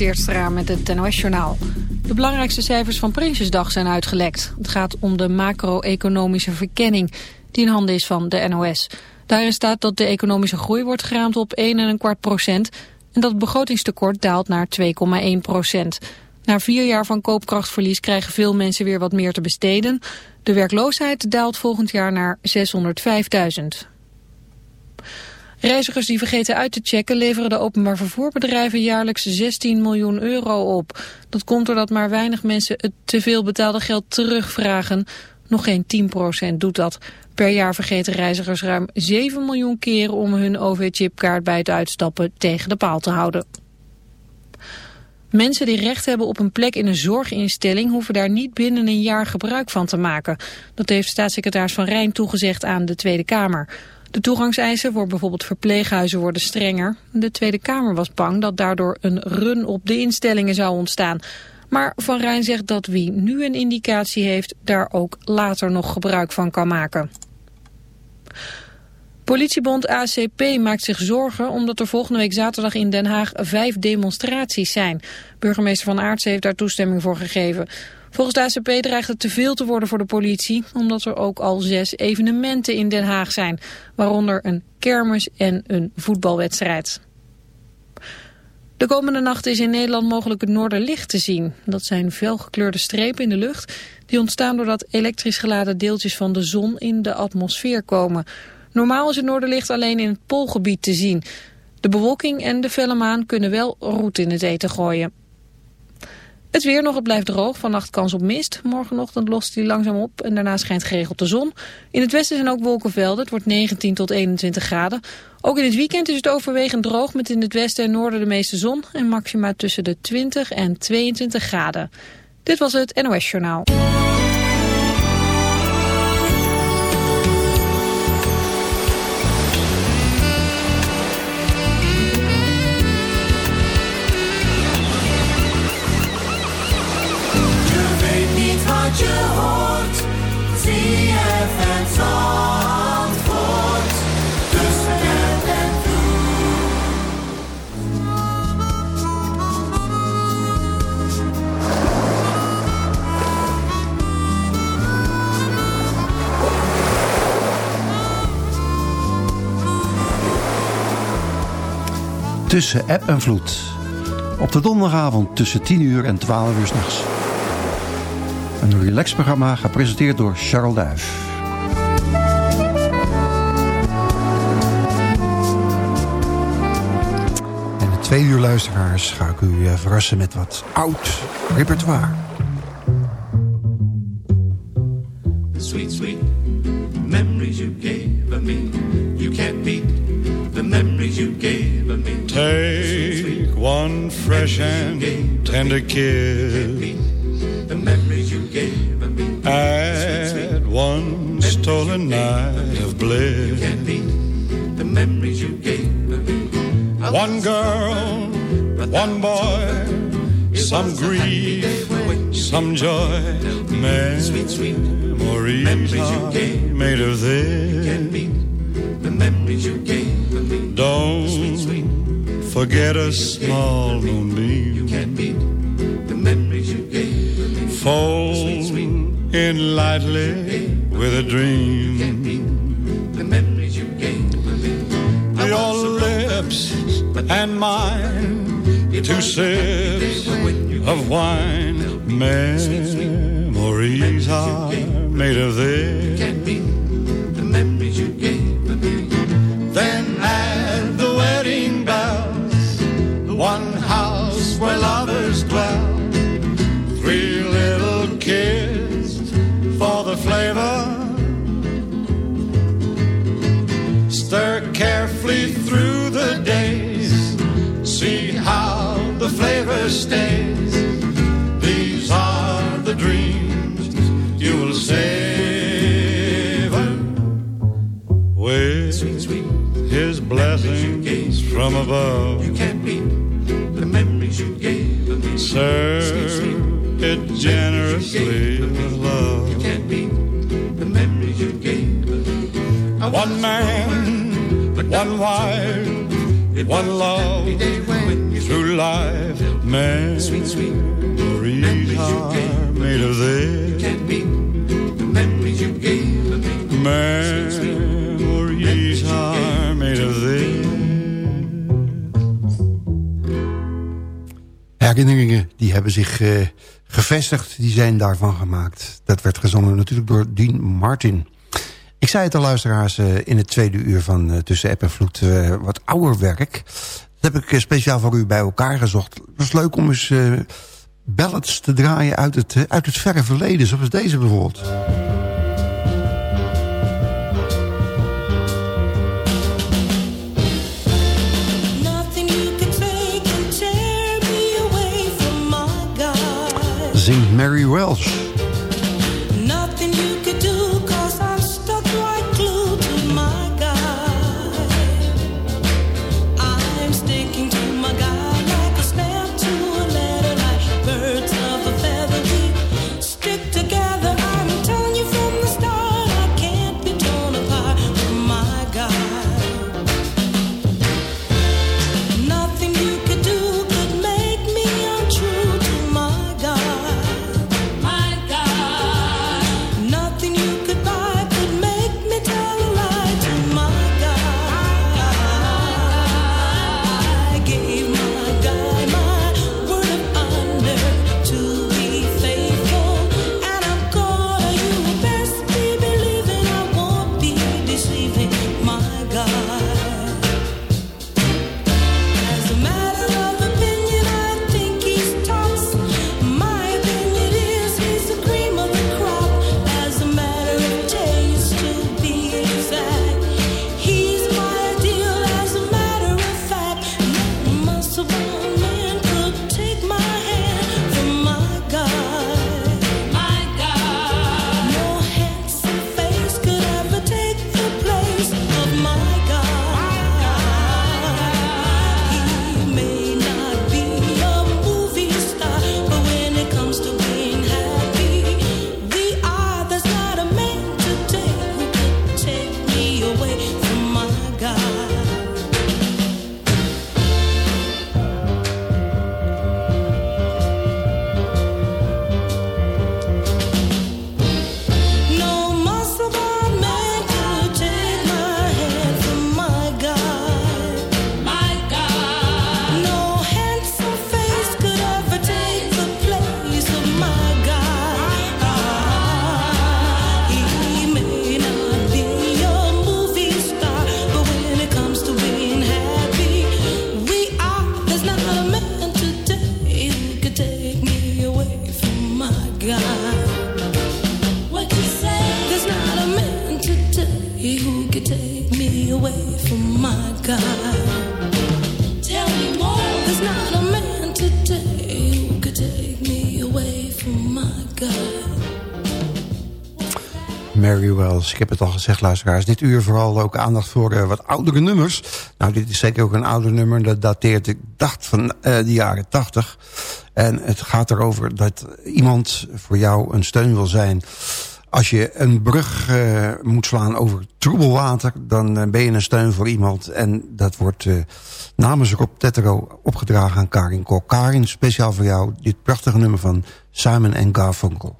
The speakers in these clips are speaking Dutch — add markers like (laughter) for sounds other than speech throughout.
Met het NOS-journaal. De belangrijkste cijfers van Prinsjesdag zijn uitgelekt. Het gaat om de macro-economische verkenning die in handen is van de NOS. Daarin staat dat de economische groei wordt geraamd op 1,25 procent... en dat het begrotingstekort daalt naar 2,1 procent. Na vier jaar van koopkrachtverlies krijgen veel mensen weer wat meer te besteden. De werkloosheid daalt volgend jaar naar 605.000. Reizigers die vergeten uit te checken leveren de openbaar vervoerbedrijven jaarlijks 16 miljoen euro op. Dat komt doordat maar weinig mensen het te veel betaalde geld terugvragen. Nog geen 10% doet dat. Per jaar vergeten reizigers ruim 7 miljoen keren om hun OV-chipkaart bij het uitstappen tegen de paal te houden. Mensen die recht hebben op een plek in een zorginstelling hoeven daar niet binnen een jaar gebruik van te maken. Dat heeft staatssecretaris Van Rijn toegezegd aan de Tweede Kamer. De toegangseisen voor bijvoorbeeld verpleeghuizen worden strenger. De Tweede Kamer was bang dat daardoor een run op de instellingen zou ontstaan. Maar Van Rijn zegt dat wie nu een indicatie heeft... daar ook later nog gebruik van kan maken. Politiebond ACP maakt zich zorgen omdat er volgende week zaterdag in Den Haag vijf demonstraties zijn. Burgemeester Van Aartsen heeft daar toestemming voor gegeven. Volgens de ACP dreigt het te veel te worden voor de politie, omdat er ook al zes evenementen in Den Haag zijn, waaronder een kermis en een voetbalwedstrijd. De komende nacht is in Nederland mogelijk het noorderlicht te zien. Dat zijn felgekleurde strepen in de lucht die ontstaan doordat elektrisch geladen deeltjes van de zon in de atmosfeer komen. Normaal is het noorderlicht alleen in het poolgebied te zien. De bewolking en de felle maan kunnen wel roet in het eten gooien. Het weer nog, het blijft droog. Vannacht kans op mist. Morgenochtend lost die langzaam op en daarna schijnt geregeld de zon. In het westen zijn ook wolkenvelden. Het wordt 19 tot 21 graden. Ook in het weekend is het overwegend droog met in het westen en noorden de meeste zon. En maxima tussen de 20 en 22 graden. Dit was het NOS Journaal. Tussen app en vloed. Op de donderdagavond tussen 10 uur en 12 uur s'nachts. Een relaxprogramma gepresenteerd door Charles Duif. En de twee uur luisteraars ga ik u eh, verrassen met wat oud repertoire. Sweet, sweet one fresh and tender kiss. The memories you gave me. At one stolen night of bliss. The memories you gave me. One girl, one boy, some grief, some joy. Sweet, sweet Memories are made of this. the memories you gave me. Don't forget a small moonbeam. Can't beat the memories you gave me. Fold in lightly with a dream. Can't beat the memories you gave me. Your lips and mine, two sips of wine. Memories are made of this. Stays. These are the dreams you will savor with his blessings from above. You can't beat the memories you gave of me. Serve it generously with love. Can't beat the memories you gave of me. I One man, one wife, one love through life. Memories sweet, sweet memories are made of this. Can't beat the memories you gave me. Memories are made of this. Herinneringen die hebben zich uh, gevestigd, die zijn daarvan gemaakt. Dat werd gezongen natuurlijk door Dean Martin. Ik zei het al luisteraars uh, in het tweede uur van uh, Tussen App en Vloed wat ouder werk. Dat heb ik speciaal voor u bij elkaar gezocht. Het was leuk om eens ballads te draaien uit het, uit het verre verleden, zoals deze bijvoorbeeld. zingt Mary Welsh. Al gezegd, luisteraars. Dit uur vooral ook aandacht voor uh, wat oudere nummers. Nou, dit is zeker ook een ouder nummer. Dat dateert, ik dacht, van uh, de jaren tachtig. En het gaat erover dat iemand voor jou een steun wil zijn. Als je een brug uh, moet slaan over troebel water... dan ben je een steun voor iemand. En dat wordt namens Rob Tettero opgedragen aan Karin Kok. Karin, speciaal voor jou dit prachtige nummer van Simon Garfunkel.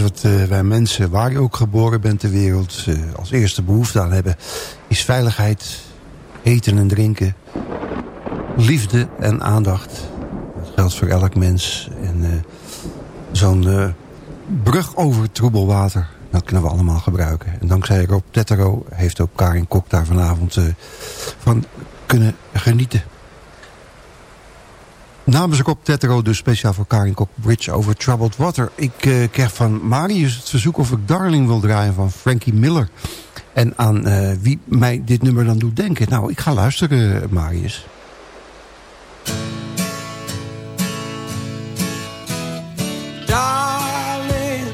Wat uh, wij mensen, waar je ook geboren bent ter wereld... Uh, als eerste behoefte aan hebben... is veiligheid, eten en drinken... liefde en aandacht. Dat geldt voor elk mens. En uh, zo'n brug over troebel water... dat kunnen we allemaal gebruiken. En dankzij Rob Tettero heeft ook Karin Kok daar vanavond van kunnen genieten. Namens op Tetro, dus speciaal voor Karin Kok Bridge over Troubled Water. Ik uh, kreeg van Marius het verzoek of ik Darling wil draaien van Frankie Miller. En aan uh, wie mij dit nummer dan doet denken. Nou, ik ga luisteren, Marius. Darling,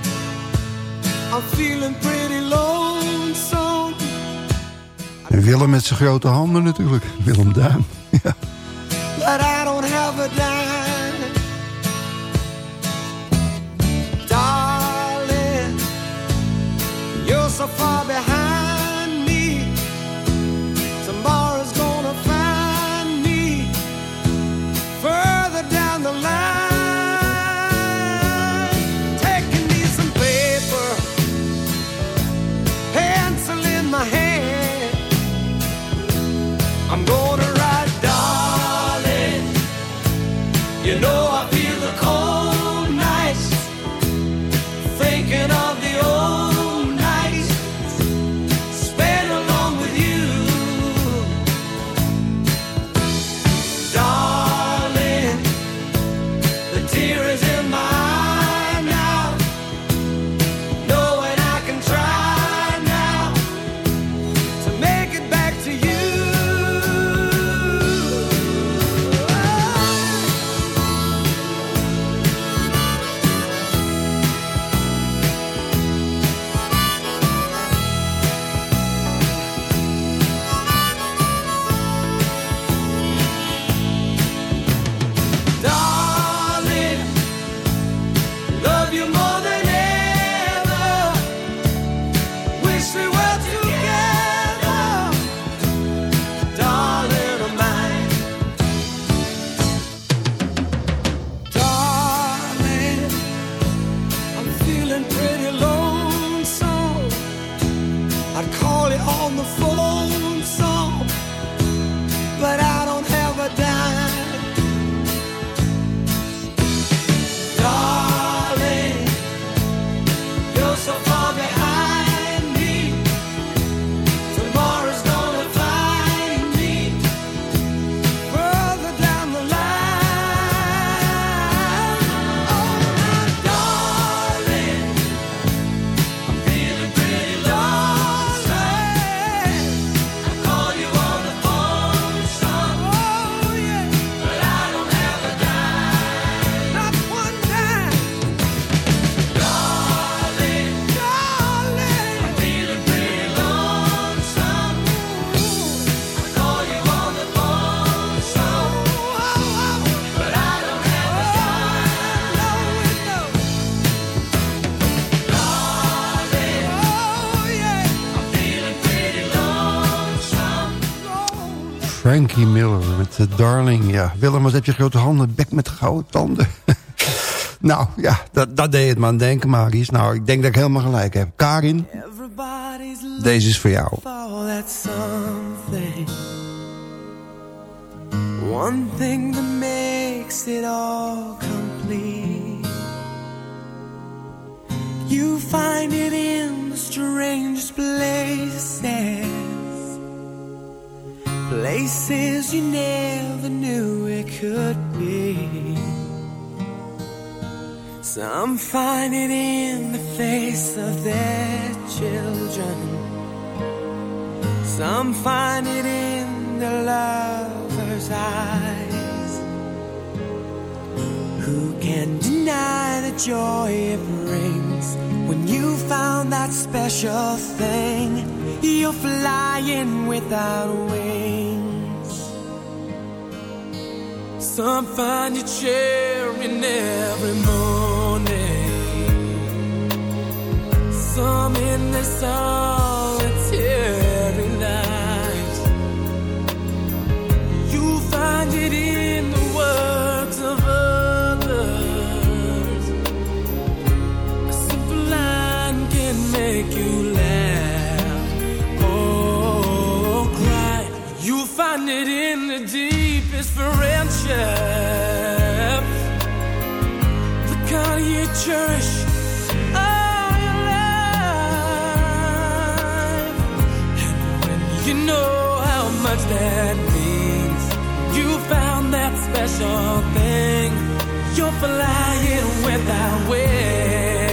I'm feeling pretty lonesome. En Willem met zijn grote handen natuurlijk. Willem Duim. (laughs) Ja. I a. Darling, you're so far behind me. Tomorrow's gonna find me further down the line. Taking me some paper, pencil in my hand. I'm gonna Frankie Miller met de Darling. Ja, Willem, wat heb je grote handen, bek met gouden tanden. (laughs) nou, ja, dat, dat deed het me aan denken, Marius. Nou, ik denk dat ik helemaal gelijk heb. Karin, deze is voor jou. One thing that makes it all complete You find it in the strangest places Places you never knew it could be. Some find it in the face of their children. Some find it in the lover's eyes. Who can deny the joy it brings when you found that special thing? You're flying without wings. Some find you cheering every morning. Some in the solitary night. You find it in the find it in the deepest friendships. The kind you cherish all your life. And when you know how much that means, you found that special thing. You're flying without wings.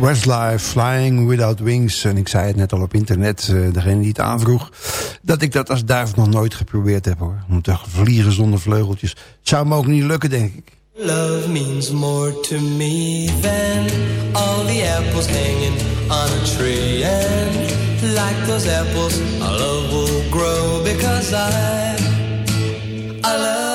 Westlife, Flying Without Wings. En ik zei het net al op internet, eh, degene die het aanvroeg... dat ik dat als duif nog nooit geprobeerd heb, hoor. Om te vliegen zonder vleugeltjes. Het zou me ook niet lukken, denk ik. Love means more to me than all the apples hanging on a tree. And like those apples, our love will grow because I, I love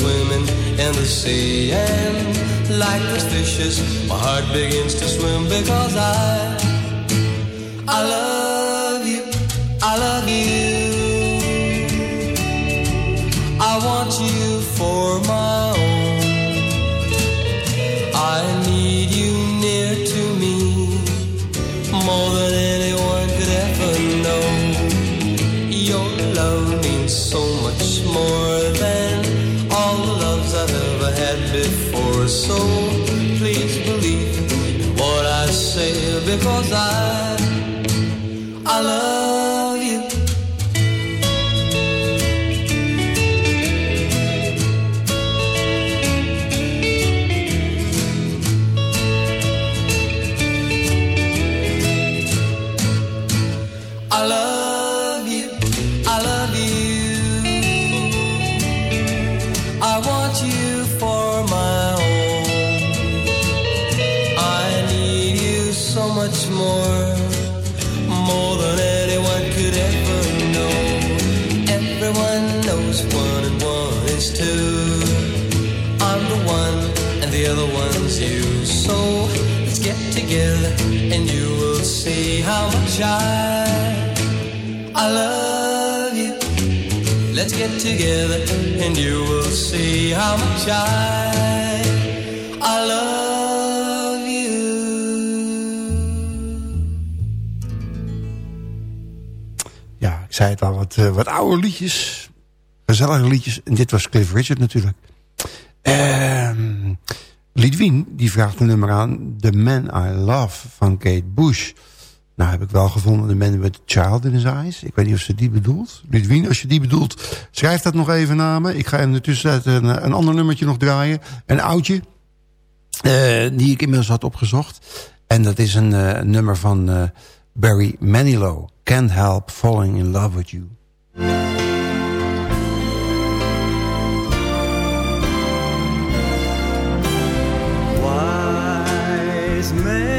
swimming in the sea. And like those fishes, my heart begins to swim because I, I love you. I love you. Get together, and you will see how much I I love you. Let's get together, and you will see how much I I love you. Ja, ik zei het al, wat, eh, wat oude liedjes. Gezellige liedjes. En dit was Cliff Richard natuurlijk. Ehm Lidwien, die vraagt een nummer aan. The Man I Love van Kate Bush. Nou heb ik wel gevonden The Man with a Child in His Eyes. Ik weet niet of ze die bedoelt. Lidwien, als je die bedoelt, schrijf dat nog even naar me. Ik ga in de tussentijd een, een ander nummertje nog draaien. Een oudje. eh, die ik inmiddels had opgezocht. En dat is een eh, nummer van eh, Barry Manilow. Can't Help Falling in Love with You. man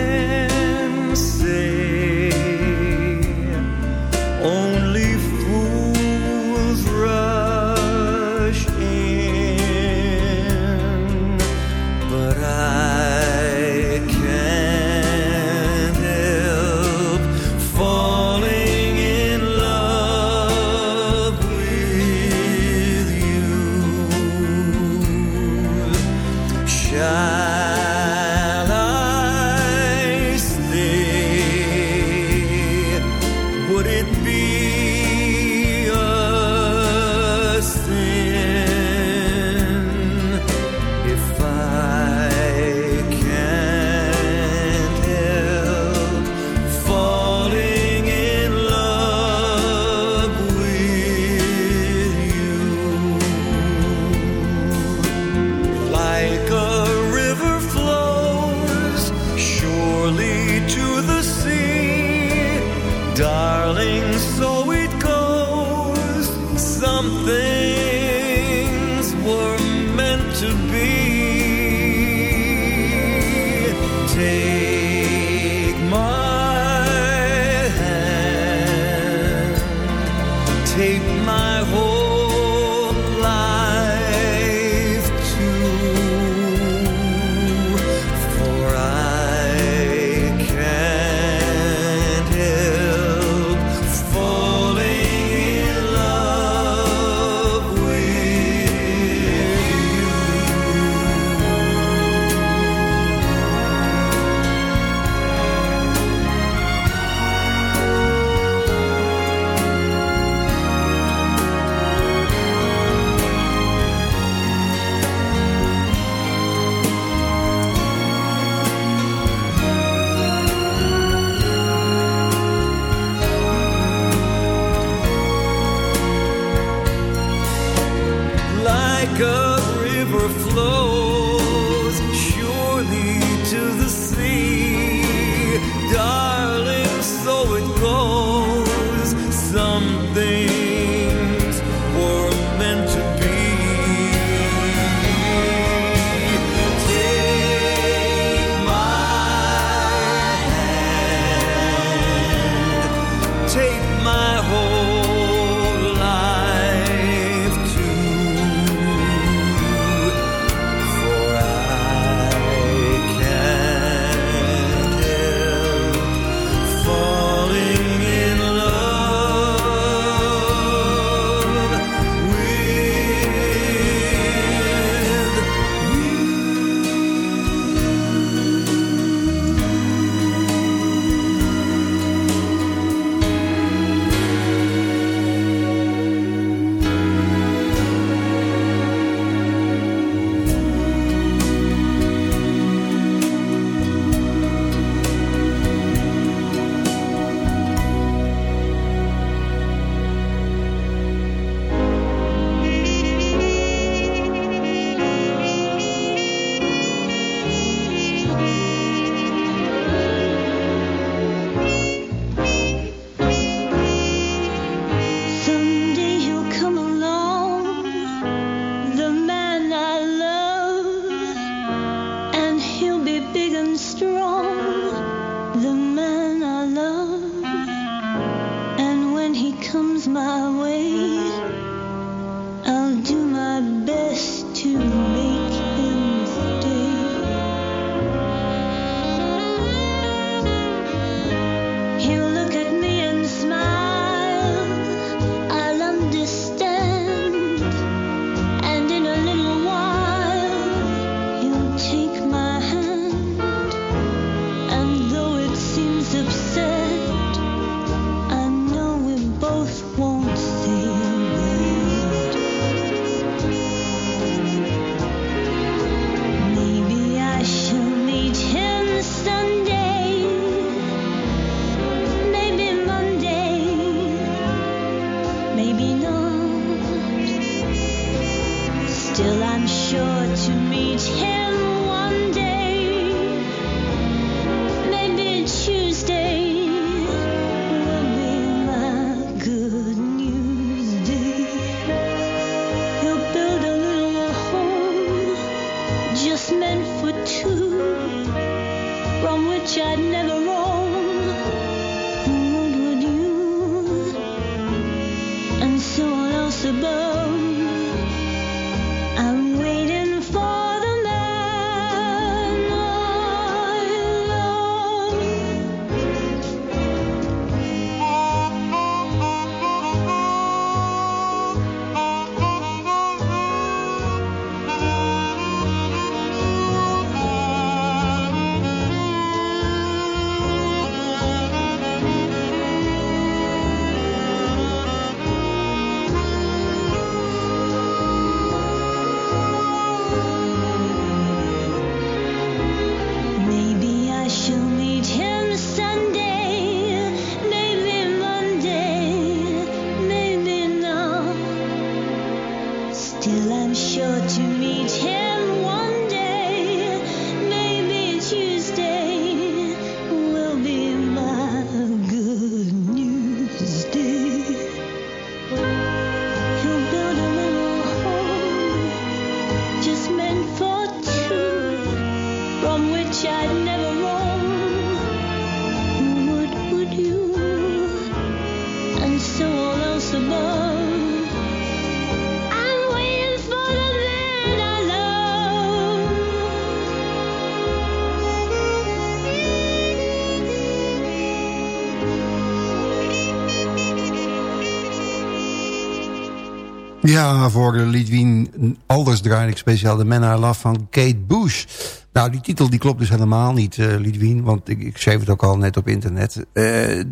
Ja, voor Lidwien Alders draai ik speciaal de Man I Love van Kate Bush. Nou, die titel die klopt dus helemaal niet, uh, Lidwien, want ik, ik, schreef het ook al net op internet. Uh,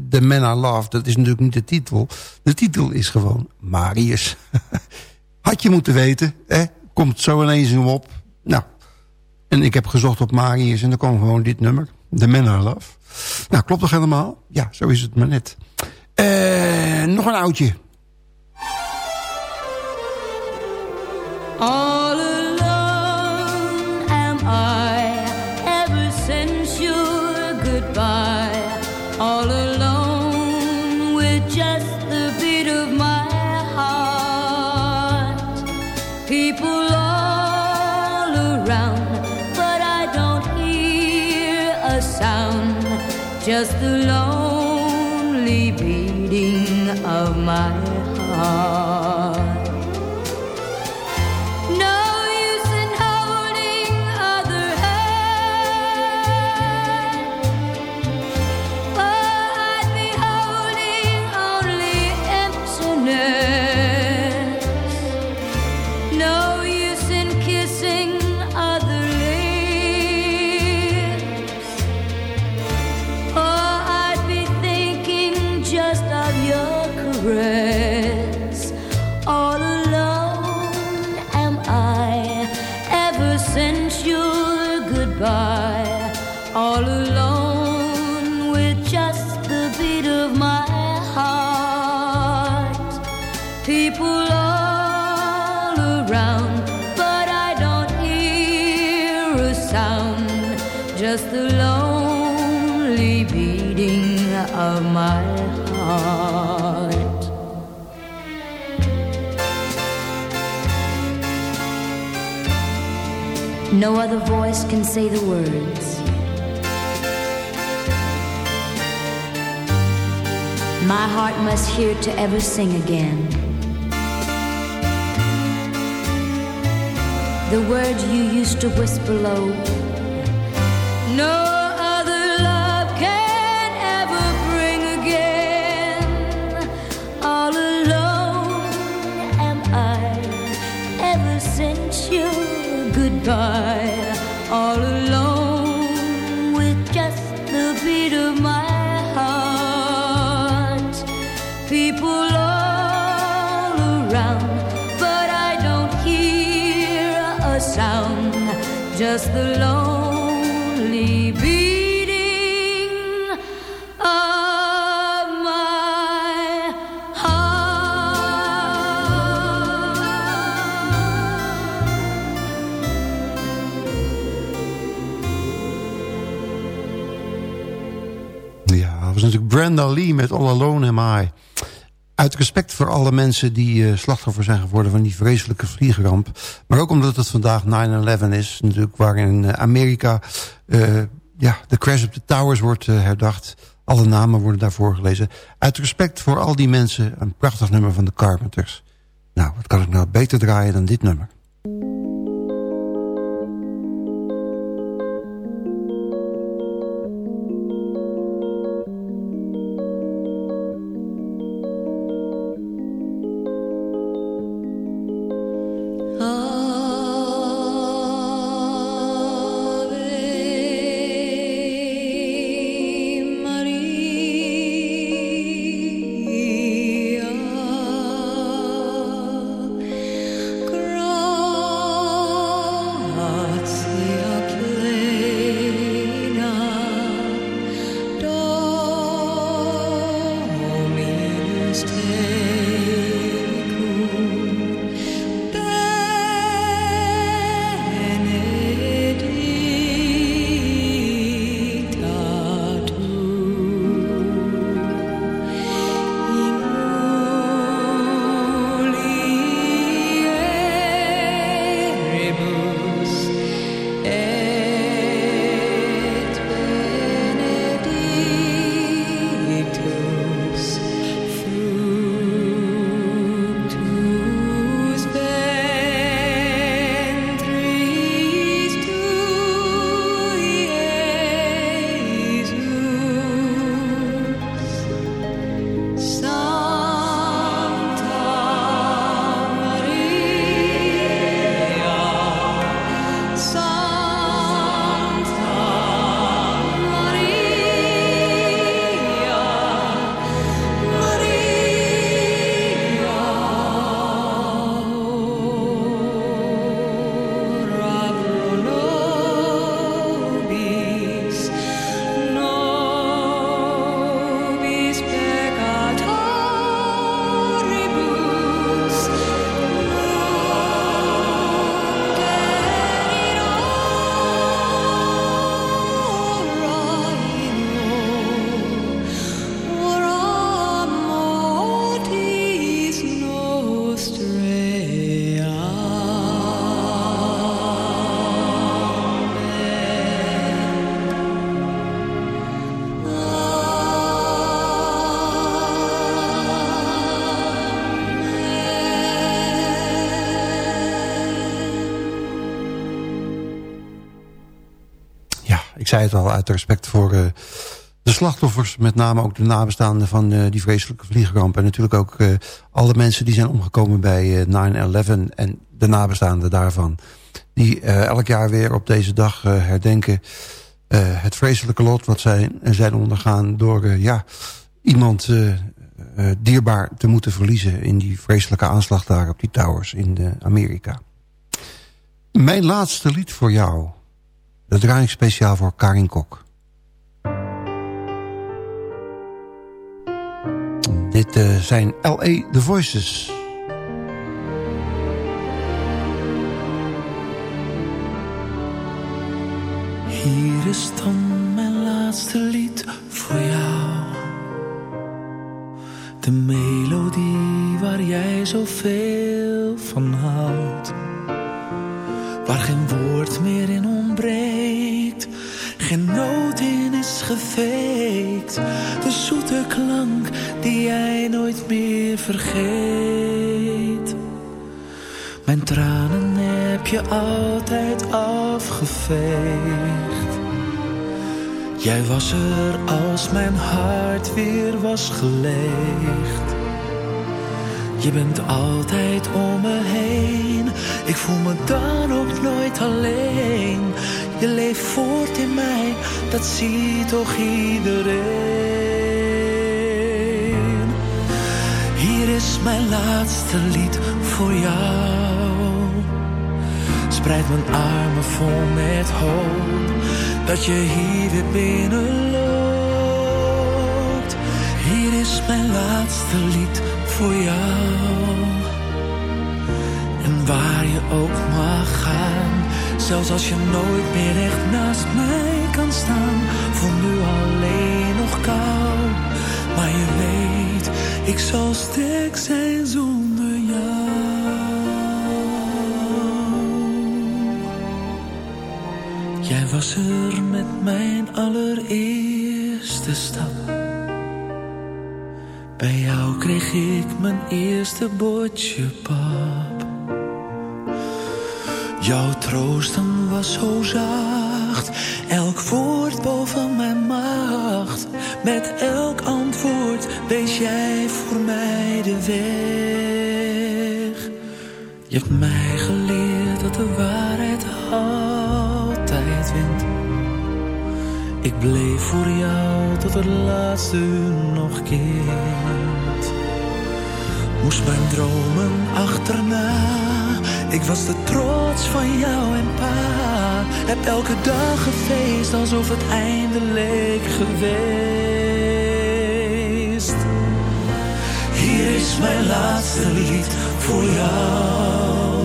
the Man I Love, dat is natuurlijk niet de titel. De titel is gewoon Marius. (laughs) Had je moeten weten, hè? komt zo ineens hem op. Nou, en ik heb gezocht op Marius en dan kwam gewoon dit nummer. The Man I Love. Nou, klopt toch helemaal? Ja, zo is het maar net. Uh, nog een oudje. All all alone can say the words my heart must hear to ever sing again. The words you used to whisper low. The lonely Brenda Lee met All Alone Am I. Respect voor alle mensen die uh, slachtoffer zijn geworden van die vreselijke vliegramp. Maar ook omdat het vandaag 9-11 is, natuurlijk waarin uh, Amerika uh, ja, de crash op de towers wordt herdacht. Alle namen worden daarvoor gelezen. Uit respect voor al die mensen een prachtig nummer van de Carpenters. Nou, wat kan ik nou beter draaien dan dit nummer? Zei het al, uit respect voor uh, de slachtoffers. Met name ook de nabestaanden van uh, die vreselijke vliegramp. En natuurlijk ook uh, alle mensen die zijn omgekomen bij 9-11 en de nabestaanden daarvan. Die elk jaar weer op deze dag herdenken het vreselijke lot wat zij zijn ondergaan door ja, iemand dierbaar te moeten verliezen in die vreselijke aanslag daar op die towers in Amerika. Mijn laatste lied voor jou. Dat draai speciaal voor Karin Kok. Dit uh, zijn L.A. The Voices. Hier is dan mijn laatste lied voor jou. De melodie waar jij zoveel van houdt waar geen woord meer in ontbreekt, geen noot in is gefeekt. De zoete klank die jij nooit meer vergeet. Mijn tranen heb je altijd afgeveegd. Jij was er als mijn hart weer was geleegd. Je bent altijd om me heen. Ik voel me dan ook nooit alleen. Je leeft voort in mij, dat ziet toch iedereen. Hier is mijn laatste lied voor jou. Spreid mijn armen vol met hoop dat je hier weer binnenloopt. Hier is mijn laatste lied voor jou. En waar je ook mag gaan, zelfs als je nooit meer echt naast mij kan staan. Voel nu alleen nog kou, maar je weet, ik zal sterk zijn zonder jou. Jij was er met mijn allereerste stap bij jou kreeg ik mijn eerste bordje pap. Jouw troosten was zo zacht, elk woord boven mijn macht. Met elk antwoord wees jij voor mij de weg. Je hebt mij geleerd dat de waarheid altijd wint. Ik bleef voor jou tot het laatste nog kind. Moest mijn dromen achterna. Ik was de trots van jou en pa. Heb elke dag gefeest alsof het einde leek geweest. Hier is mijn laatste lied voor jou.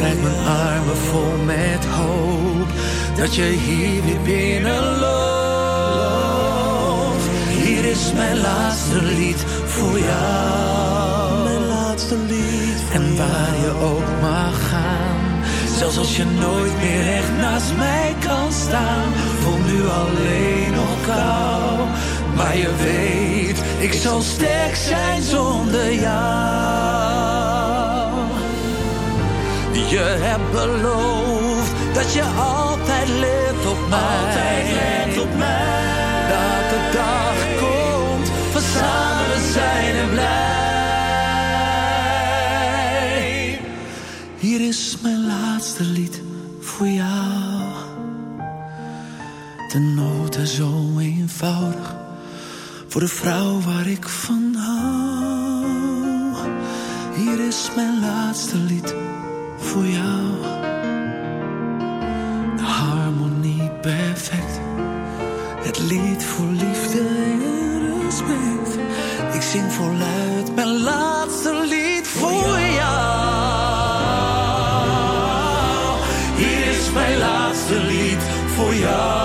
Spreid mijn armen vol met hoop dat je hier weer binnenloopt. Hier is mijn laatste lied voor jou. Mijn laatste lied En waar je ook mag gaan. Zelfs als je nooit meer echt naast mij kan staan. Voel nu alleen nog kou. Maar je weet, ik zal sterk zijn zonder jou. Je hebt beloofd dat je altijd let op mij. Altijd let op mij. Dat de dag komt van samen zijn en blij. Hier is mijn laatste lied voor jou. De noten zo eenvoudig voor de vrouw waar ik van hou. Hier is mijn laatste lied voor jou. De harmonie perfect. Het lied voor liefde en respect. Ik zing voluit mijn laatste lied voor jou. Hier is mijn laatste lied voor jou.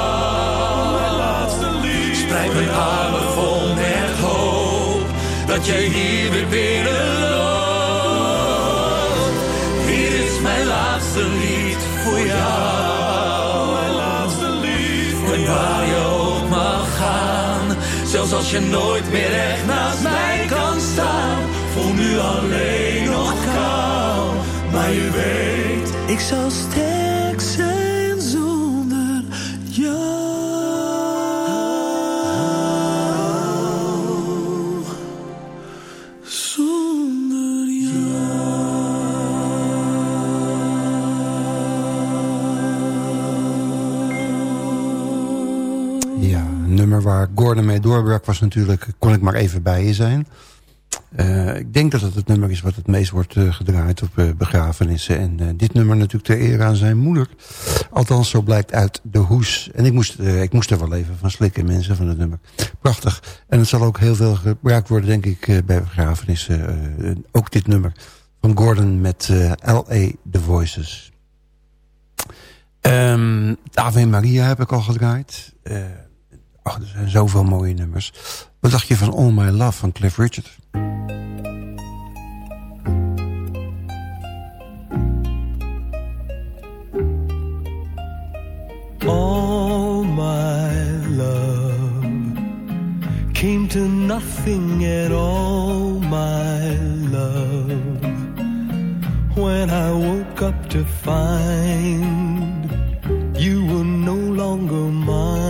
Als je nooit meer echt naast mij kan staan. Voel nu alleen nog kou. Maar je weet, ik zal sterk waar Gordon mee doorbrak was natuurlijk... Kon ik maar even bij je zijn. Uh, ik denk dat het het nummer is wat het meest wordt uh, gedraaid op uh, begrafenissen. En dit nummer natuurlijk ter eer aan zijn moeder. Althans, zo blijkt uit de hoes. En ik moest, ik moest er wel even van slikken, mensen, van het nummer. Prachtig. En het zal ook heel veel gebruikt worden, denk ik, bij begrafenissen. ook dit nummer van Gordon met L.A. The Voices. Um, Ave Maria heb ik al gedraaid. Ach, er zijn zoveel mooie nummers. Wat dacht je van All My Love van Cliff Richard? All my love came to nothing at all, my love. When I woke up to find you were no longer mine.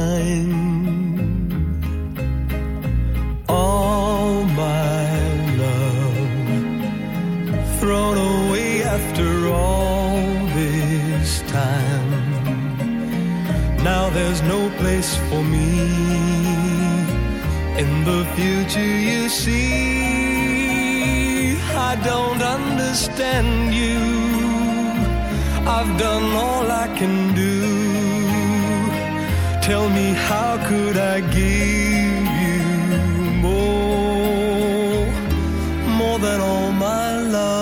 All my love thrown away after all this time. Now there's no place for me in the future, you see. I don't understand you. I've done all I can do. Tell me, how could I give more, more than all my love?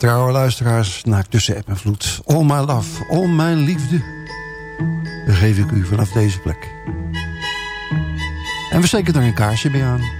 Trouwe luisteraars naar Tussen App en Vloed. All my love, all mijn liefde. Geef ik u vanaf deze plek. En we steken er een kaarsje bij aan.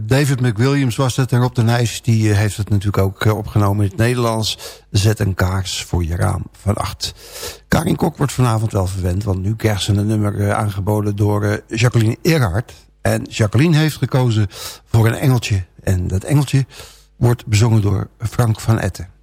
David McWilliams was het en Rob de Nijs die eh, heeft het natuurlijk ook eh, opgenomen in het Nederlands. Zet een kaars voor je raam van acht. Karin Kok wordt vanavond wel verwend, want nu krijgt ze een nummer eh, aangeboden door Jacqueline Earhart. En Jacqueline heeft gekozen voor een engeltje. En dat engeltje wordt bezongen door Frank van Etten.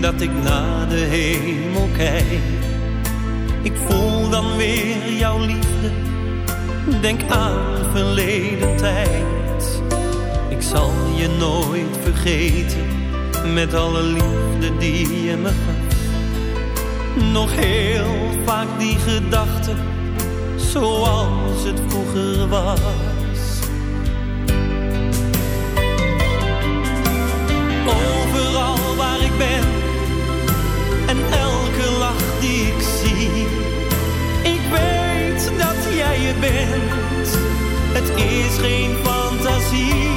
Dat ik naar de hemel kijk. Ik voel dan weer jouw liefde, denk aan verleden tijd. Ik zal je nooit vergeten, met alle liefde die je me gaf. Nog heel vaak die gedachte, zoals het vroeger was. Ik zie. Ik weet dat jij je bent, het is geen fantasie.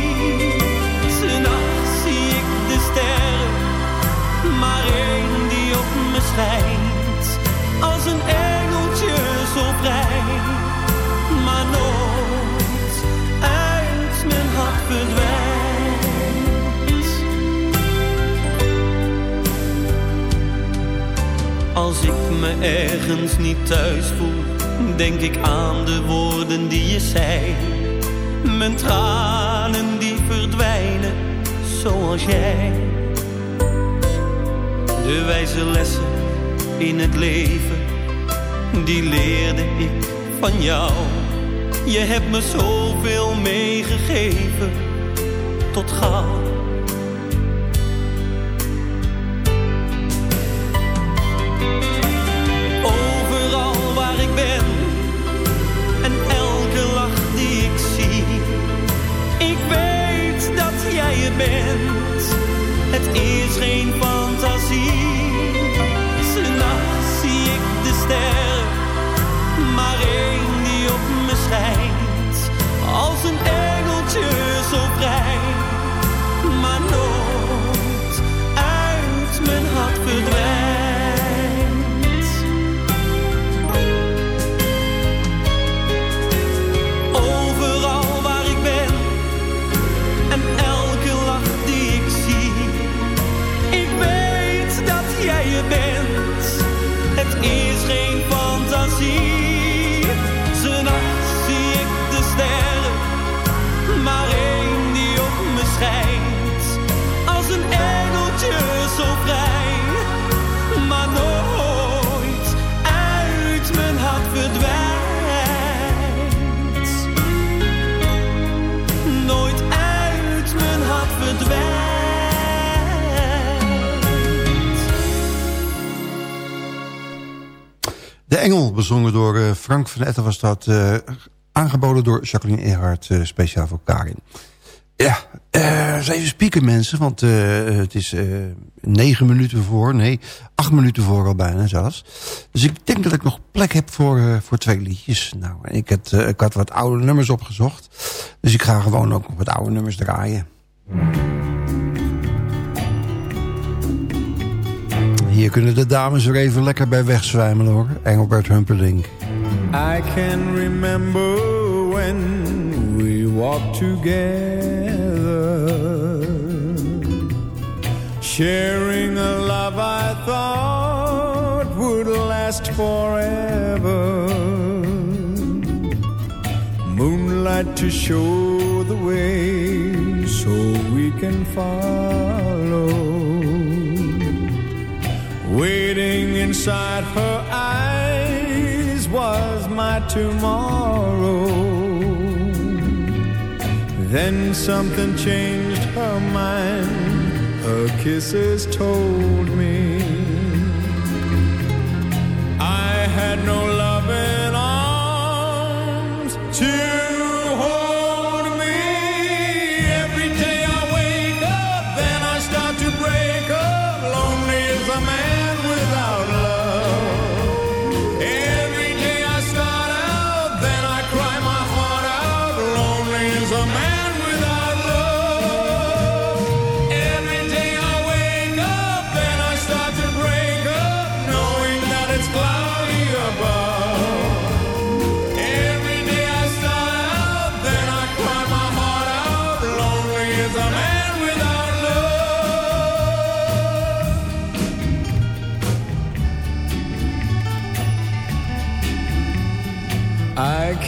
S'nachts zie ik de sterren, maar één die op me schijnt. Als een engeltje zo vrij, maar nooit me ergens niet thuis voel, denk ik aan de woorden die je zei. Mijn tranen die verdwijnen, zoals jij. De wijze lessen in het leven, die leerde ik van jou. Je hebt me zoveel meegegeven, tot gauw Het is geen fantasie. Bezongen door eh, Frank van Etten was dat. Eh, aangeboden door Jacqueline Erhard, eh, speciaal voor Karin. Ja, uh, even spieken mensen, want het is negen minuten voor. Nee, acht minuten voor al bijna zelfs. Dus ik denk dat ik nog plek heb voor, voor twee liedjes. Nou, ik, had ik had wat oude nummers opgezocht. Dus ik ga gewoon ook nog wat oude nummers draaien. Hier kunnen de dames er even lekker bij wegzwijmelen hoor. Engelbert Humperdinck. I can remember when we walked together Sharing a love I thought would last forever Moonlight to show the way so we can follow Waiting inside her eyes was my tomorrow. Then something changed her mind. Her kisses told me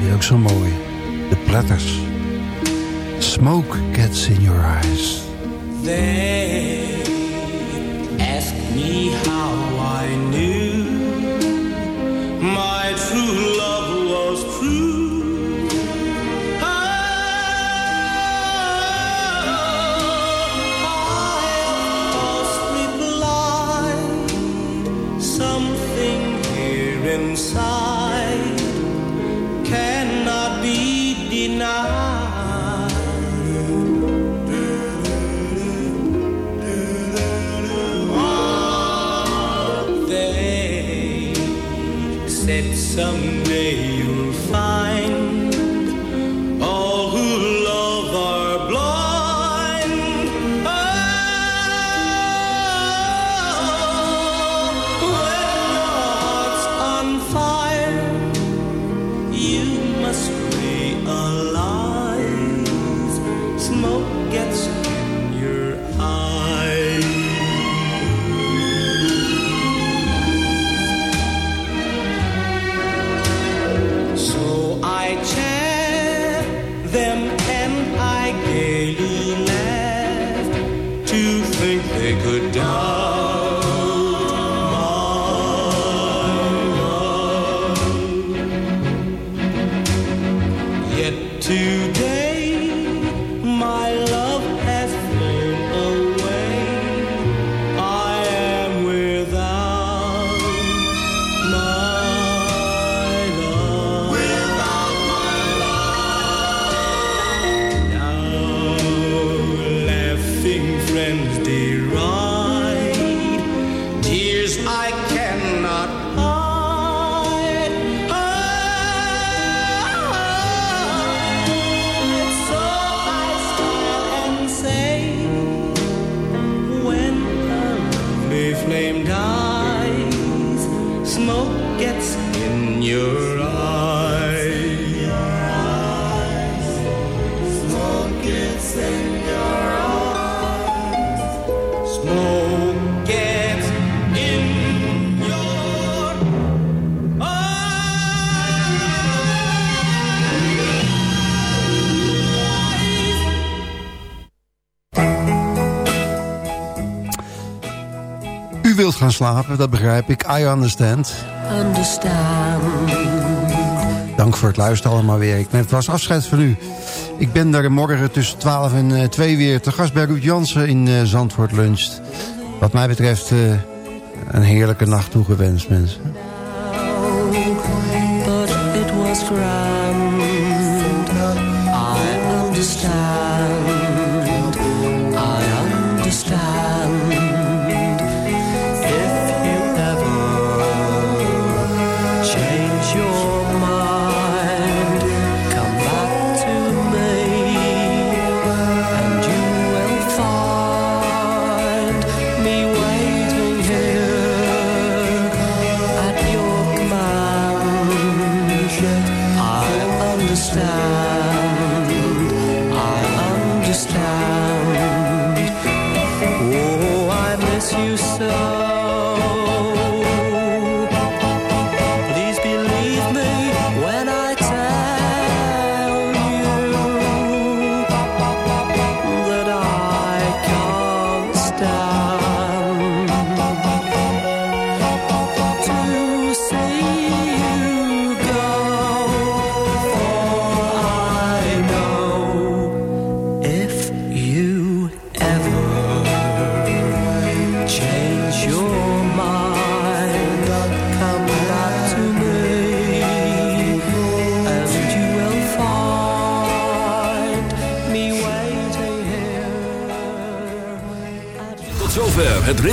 Die ook zo mooi. De Platters. Smoke gets in your eyes. Slapen, dat begrijp ik. I understand. Understand. Dank voor het luisteren allemaal weer. Ik neem het was afscheid van u. Ik ben daar morgen tussen 12 en eh, 2 weer te gast bij Ruud Jansen in eh, Zandvoort Luncht. Wat mij betreft eh, een heerlijke nacht toegewenst, mensen. But it was grand. I understand.